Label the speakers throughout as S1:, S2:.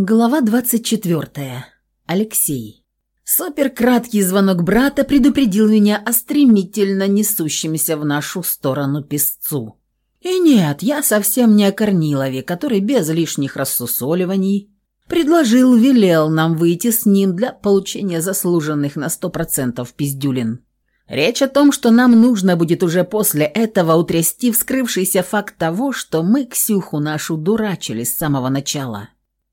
S1: Глава 24. Алексей. Суперкраткий звонок брата предупредил меня о стремительно несущемся в нашу сторону песцу. И нет, я совсем не о Корнилове, который без лишних рассусоливаний предложил, велел нам выйти с ним для получения заслуженных на сто процентов пиздюлин. Речь о том, что нам нужно будет уже после этого утрясти вскрывшийся факт того, что мы Ксюху нашу дурачили с самого начала.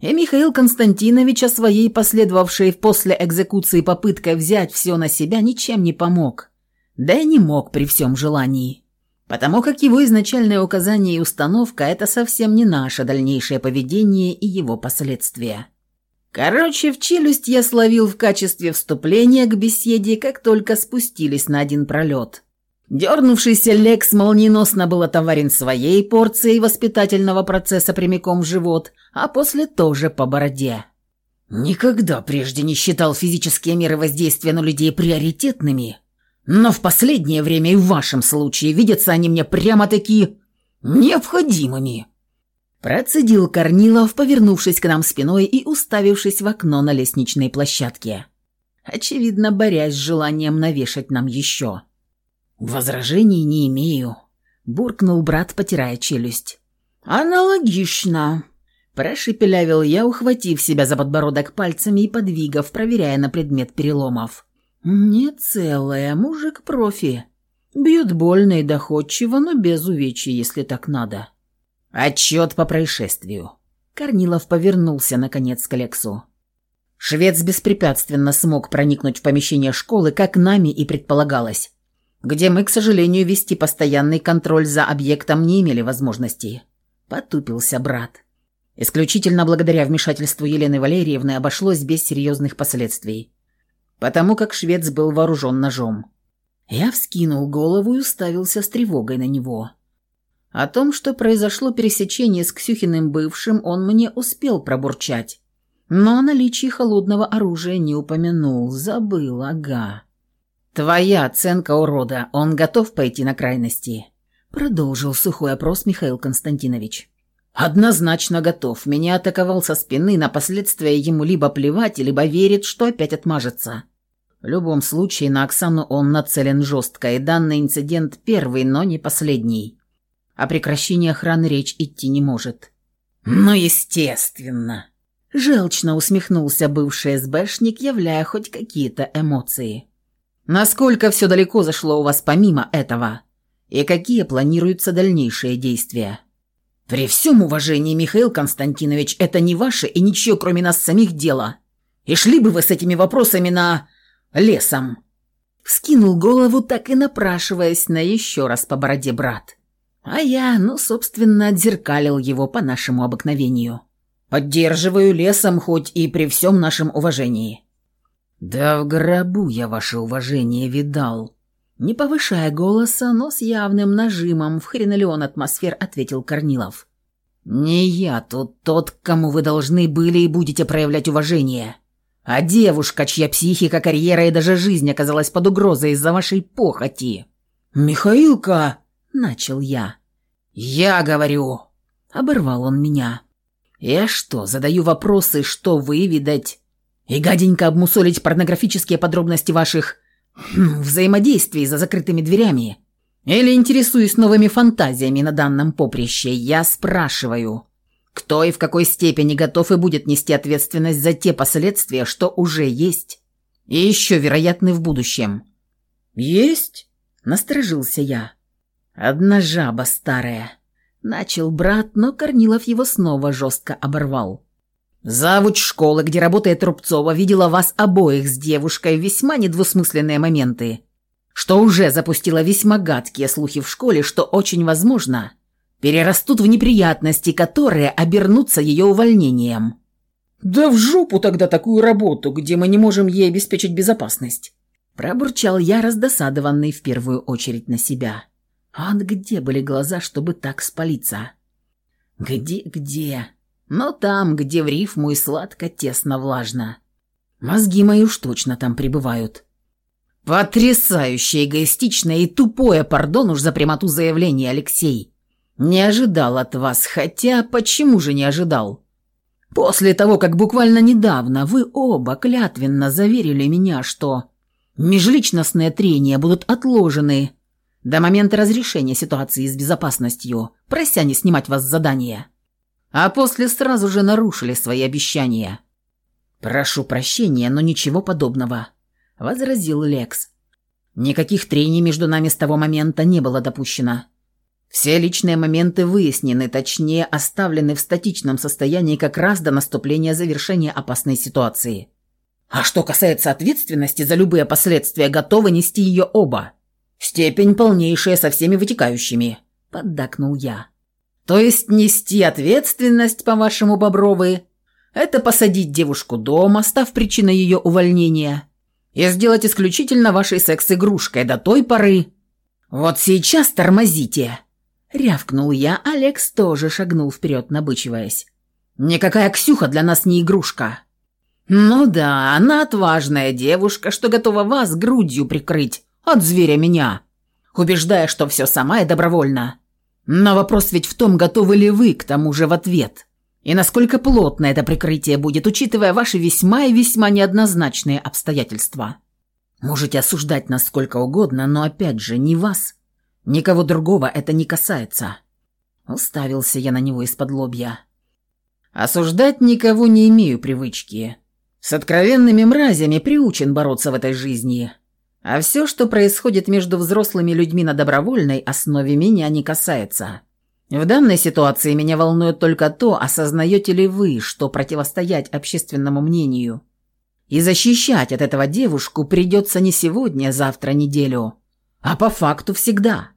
S1: И Михаил Константинович о своей последовавшей после экзекуции попыткой взять все на себя ничем не помог. Да и не мог при всем желании. Потому как его изначальное указание и установка – это совсем не наше дальнейшее поведение и его последствия. Короче, в челюсть я словил в качестве вступления к беседе, как только спустились на один пролет – Дернувшийся Лекс молниеносно был отоварен своей порцией воспитательного процесса прямиком в живот, а после тоже по бороде. Никогда прежде не считал физические меры воздействия на людей приоритетными, но в последнее время и в вашем случае видятся они мне прямо-таки необходимыми. Процедил Корнилов, повернувшись к нам спиной и уставившись в окно на лестничной площадке. Очевидно, борясь с желанием навешать нам еще. «Возражений не имею», – буркнул брат, потирая челюсть. «Аналогично», – прошепелявил я, ухватив себя за подбородок пальцами и подвигав, проверяя на предмет переломов. «Не целая, мужик профи. Бьет больно и доходчиво, но без увечий, если так надо». «Отчет по происшествию». Корнилов повернулся, наконец, к Лексу. Швец беспрепятственно смог проникнуть в помещение школы, как нами и предполагалось где мы, к сожалению, вести постоянный контроль за объектом не имели возможности. Потупился брат. Исключительно благодаря вмешательству Елены Валерьевны обошлось без серьезных последствий. Потому как швец был вооружен ножом. Я вскинул голову и уставился с тревогой на него. О том, что произошло пересечение с Ксюхиным бывшим, он мне успел пробурчать. Но о наличии холодного оружия не упомянул. Забыл, ага. «Твоя оценка урода. Он готов пойти на крайности?» Продолжил сухой опрос Михаил Константинович. «Однозначно готов. Меня атаковал со спины, на последствия ему либо плевать, либо верит, что опять отмажется. В любом случае, на Оксану он нацелен жестко, и данный инцидент первый, но не последний. О прекращении охраны речь идти не может». «Ну, естественно!» Желчно усмехнулся бывший СБшник, являя хоть какие-то эмоции. Насколько все далеко зашло у вас помимо этого? И какие планируются дальнейшие действия? При всем уважении, Михаил Константинович, это не ваше и ничего, кроме нас самих, дело. И шли бы вы с этими вопросами на... лесом. Вскинул голову, так и напрашиваясь на еще раз по бороде брат. А я, ну, собственно, отзеркалил его по нашему обыкновению. Поддерживаю лесом, хоть и при всем нашем уважении. «Да в гробу я ваше уважение видал». Не повышая голоса, но с явным нажимом в хренолеон атмосфер ответил Корнилов. «Не я тут тот, кому вы должны были и будете проявлять уважение, а девушка, чья психика, карьера и даже жизнь оказалась под угрозой из-за вашей похоти». «Михаилка!» – начал я. «Я говорю!» – оборвал он меня. «Я что, задаю вопросы, что вы, видать, и гаденько обмусолить порнографические подробности ваших хм, взаимодействий за закрытыми дверями. Или интересуюсь новыми фантазиями на данном поприще, я спрашиваю, кто и в какой степени готов и будет нести ответственность за те последствия, что уже есть и еще вероятны в будущем. «Есть?» – насторожился я. «Одна жаба старая». Начал брат, но Корнилов его снова жестко оборвал. Завуч школы, где работает Рубцова, видела вас обоих с девушкой в весьма недвусмысленные моменты, что уже запустило весьма гадкие слухи в школе, что очень возможно перерастут в неприятности, которые обернутся ее увольнением. «Да в жопу тогда такую работу, где мы не можем ей обеспечить безопасность!» Пробурчал я, раздосадованный в первую очередь на себя. А где были глаза, чтобы так спалиться? «Где-где?» Но там, где в рифму и сладко, тесно, влажно. Мозги мои уж точно там пребывают. Потрясающе эгоистичное и тупое, пардон уж за прямоту заявления, Алексей. Не ожидал от вас, хотя почему же не ожидал? После того, как буквально недавно вы оба клятвенно заверили меня, что межличностные трения будут отложены до момента разрешения ситуации с безопасностью, прося не снимать вас с задания. А после сразу же нарушили свои обещания. «Прошу прощения, но ничего подобного», — возразил Лекс. «Никаких трений между нами с того момента не было допущено. Все личные моменты выяснены, точнее, оставлены в статичном состоянии как раз до наступления завершения опасной ситуации. А что касается ответственности за любые последствия, готовы нести ее оба. Степень полнейшая со всеми вытекающими», — поддакнул я. «То есть нести ответственность, по-вашему, Бобровы, это посадить девушку дома, став причиной ее увольнения, и сделать исключительно вашей секс-игрушкой до той поры. Вот сейчас тормозите!» Рявкнул я, Алекс тоже шагнул вперед, набычиваясь. «Никакая Ксюха для нас не игрушка». «Ну да, она отважная девушка, что готова вас грудью прикрыть от зверя меня, убеждая, что все сама и добровольно. Но вопрос ведь в том, готовы ли вы к тому же в ответ, и насколько плотно это прикрытие будет, учитывая ваши весьма и весьма неоднозначные обстоятельства. Можете осуждать нас сколько угодно, но опять же не вас, Никого другого это не касается. Уставился я на него из-под лобья. Осуждать никого не имею привычки. С откровенными мразями приучен бороться в этой жизни. А все, что происходит между взрослыми людьми на добровольной основе, меня не касается. В данной ситуации меня волнует только то, осознаете ли вы, что противостоять общественному мнению и защищать от этого девушку придется не сегодня, завтра, неделю, а по факту всегда.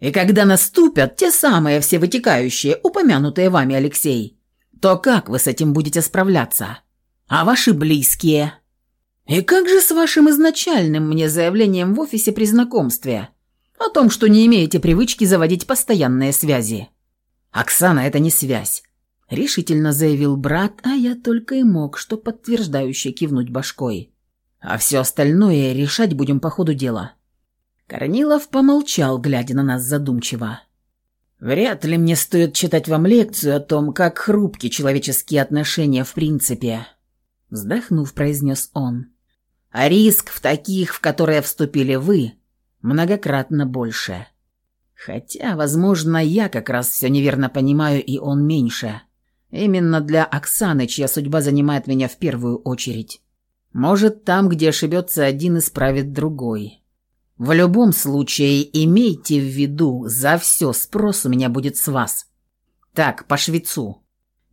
S1: И когда наступят те самые все вытекающие, упомянутые вами, Алексей, то как вы с этим будете справляться? А ваши близкие? И как же с вашим изначальным мне заявлением в офисе при знакомстве о том, что не имеете привычки заводить постоянные связи? Оксана, это не связь. Решительно заявил брат, а я только и мог, что подтверждающе кивнуть башкой. А все остальное решать будем по ходу дела. Корнилов помолчал, глядя на нас задумчиво. «Вряд ли мне стоит читать вам лекцию о том, как хрупки человеческие отношения в принципе», — вздохнув, произнес он. «А риск в таких, в которые вступили вы, многократно больше. Хотя, возможно, я как раз все неверно понимаю, и он меньше. Именно для Оксаны, чья судьба занимает меня в первую очередь. Может, там, где ошибется один, исправит другой». В любом случае, имейте в виду, за все спрос у меня будет с вас. Так, по швецу.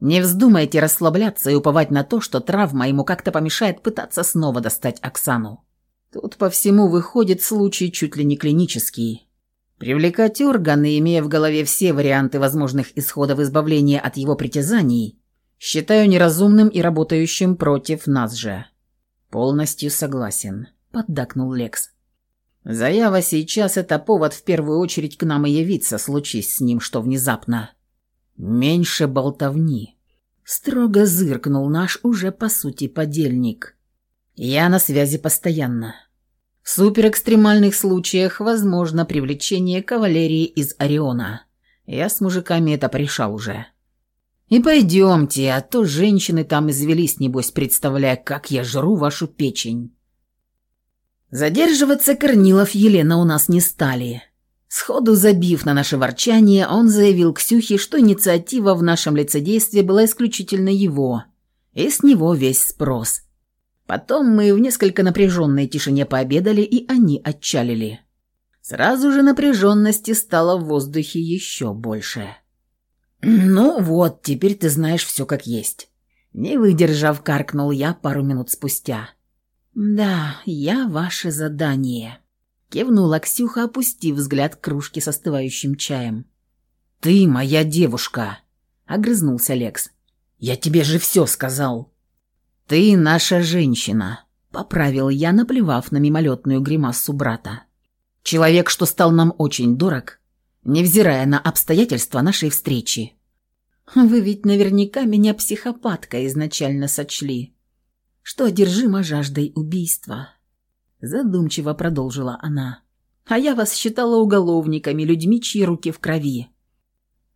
S1: Не вздумайте расслабляться и уповать на то, что травма ему как-то помешает пытаться снова достать Оксану. Тут по всему выходит случай чуть ли не клинический. Привлекать органы, имея в голове все варианты возможных исходов избавления от его притязаний, считаю неразумным и работающим против нас же. Полностью согласен, поддакнул Лекс. Заява сейчас — это повод в первую очередь к нам и явиться, случись с ним что внезапно. Меньше болтовни. Строго зыркнул наш уже по сути подельник. Я на связи постоянно. В суперэкстремальных случаях возможно привлечение кавалерии из Ориона. Я с мужиками это порешал уже. И пойдемте, а то женщины там извелись, небось, представляя, как я жру вашу печень. Задерживаться Корнилов Елена у нас не стали. Сходу забив на наше ворчание, он заявил Ксюхе, что инициатива в нашем лицедействе была исключительно его, и с него весь спрос. Потом мы в несколько напряженной тишине пообедали, и они отчалили. Сразу же напряженности стало в воздухе еще больше. «Ну вот, теперь ты знаешь все как есть». Не выдержав, каркнул я пару минут спустя. «Да, я ваше задание», — кивнула Ксюха, опустив взгляд к кружке с остывающим чаем. «Ты моя девушка», — огрызнулся Лекс. «Я тебе же все сказал». «Ты наша женщина», — поправил я, наплевав на мимолетную гримасу брата. «Человек, что стал нам очень дорог, невзирая на обстоятельства нашей встречи». «Вы ведь наверняка меня психопаткой изначально сочли», что одержима жаждой убийства. Задумчиво продолжила она. А я вас считала уголовниками, людьми, чьи руки в крови.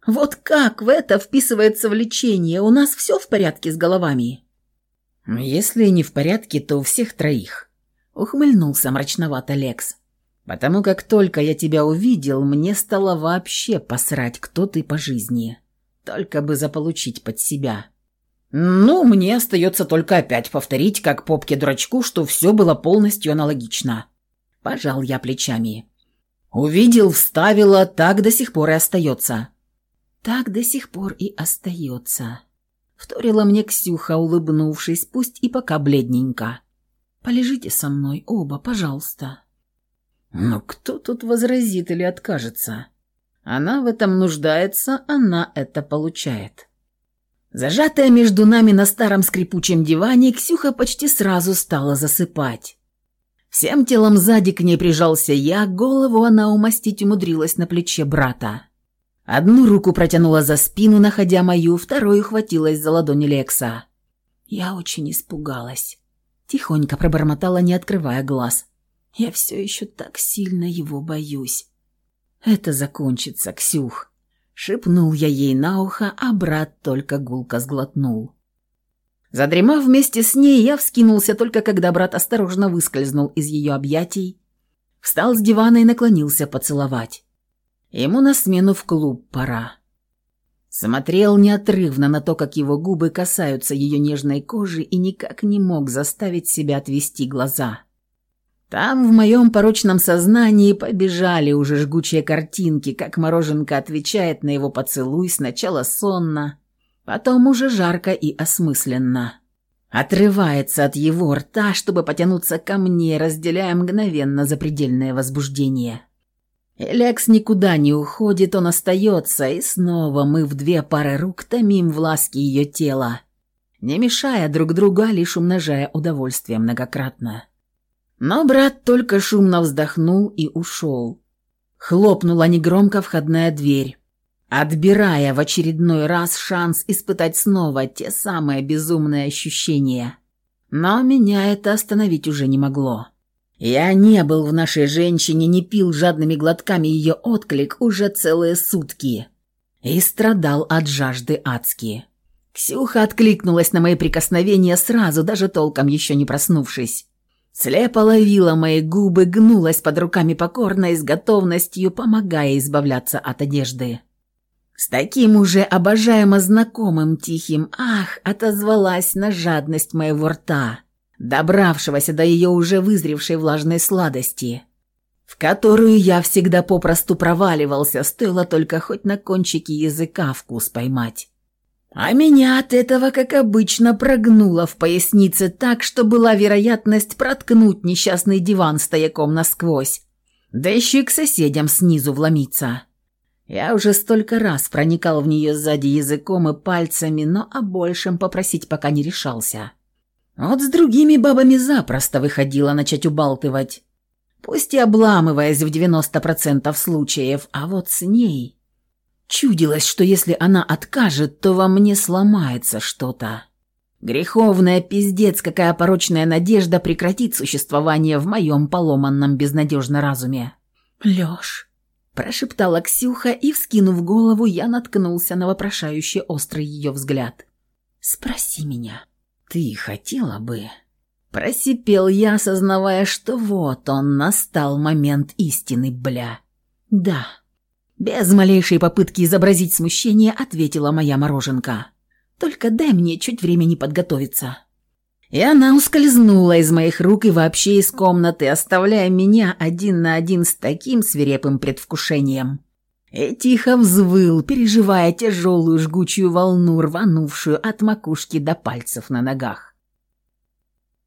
S1: Вот как в это вписывается влечение? У нас все в порядке с головами?» «Если не в порядке, то у всех троих», — ухмыльнулся мрачновато Лекс. «Потому как только я тебя увидел, мне стало вообще посрать, кто ты по жизни. Только бы заполучить под себя». «Ну, мне остается только опять повторить, как попке-дурачку, что все было полностью аналогично». Пожал я плечами. «Увидел, вставила, так до сих пор и остается». «Так до сих пор и остается», — вторила мне Ксюха, улыбнувшись, пусть и пока бледненько. «Полежите со мной оба, пожалуйста». «Ну кто тут возразит или откажется? Она в этом нуждается, она это получает». Зажатая между нами на старом скрипучем диване, Ксюха почти сразу стала засыпать. Всем телом сзади к ней прижался я, голову она умастить умудрилась на плече брата. Одну руку протянула за спину, находя мою, вторую хватилась за ладони Лекса. Я очень испугалась. Тихонько пробормотала, не открывая глаз. Я все еще так сильно его боюсь. Это закончится, Ксюх. Шепнул я ей на ухо, а брат только гулко сглотнул. Задремав вместе с ней, я вскинулся только когда брат осторожно выскользнул из ее объятий, встал с дивана и наклонился поцеловать. Ему на смену в клуб пора. Смотрел неотрывно на то, как его губы касаются ее нежной кожи и никак не мог заставить себя отвести глаза. Там в моем порочном сознании побежали уже жгучие картинки, как мороженка отвечает на его поцелуй сначала сонно, потом уже жарко и осмысленно. Отрывается от его рта, чтобы потянуться ко мне, разделяя мгновенно запредельное возбуждение. Элекс никуда не уходит, он остается, и снова мы в две пары рук томим в ее тела, не мешая друг другу, а лишь умножая удовольствие многократно. Но брат только шумно вздохнул и ушел. Хлопнула негромко входная дверь, отбирая в очередной раз шанс испытать снова те самые безумные ощущения. Но меня это остановить уже не могло. Я не был в нашей женщине, не пил жадными глотками ее отклик уже целые сутки и страдал от жажды адски. Ксюха откликнулась на мои прикосновения сразу, даже толком еще не проснувшись. Слепо ловила мои губы, гнулась под руками покорно и с готовностью, помогая избавляться от одежды. С таким уже обожаемо знакомым тихим «ах» отозвалась на жадность моего рта – добравшегося до ее уже вызревшей влажной сладости, в которую я всегда попросту проваливался, стоило только хоть на кончике языка вкус поймать. А меня от этого, как обычно, прогнуло в пояснице так, что была вероятность проткнуть несчастный диван стояком насквозь, да еще и к соседям снизу вломиться. Я уже столько раз проникал в нее сзади языком и пальцами, но о большем попросить пока не решался. Вот с другими бабами запросто выходила начать убалтывать. Пусть и обламываясь в 90% случаев, а вот с ней... Чудилось, что если она откажет, то во мне сломается что-то. Греховная пиздец, какая порочная надежда прекратит существование в моем поломанном безнадежно разуме. «Лёш», – прошептала Ксюха, и, вскинув голову, я наткнулся на вопрошающий острый ее взгляд. «Спроси меня». «Ты хотела бы...» Просипел я, осознавая, что вот он, настал момент истины, бля. «Да». Без малейшей попытки изобразить смущение ответила моя мороженка. «Только дай мне чуть времени подготовиться». И она ускользнула из моих рук и вообще из комнаты, оставляя меня один на один с таким свирепым предвкушением. И тихо взвыл, переживая тяжелую жгучую волну, рванувшую от макушки до пальцев на ногах.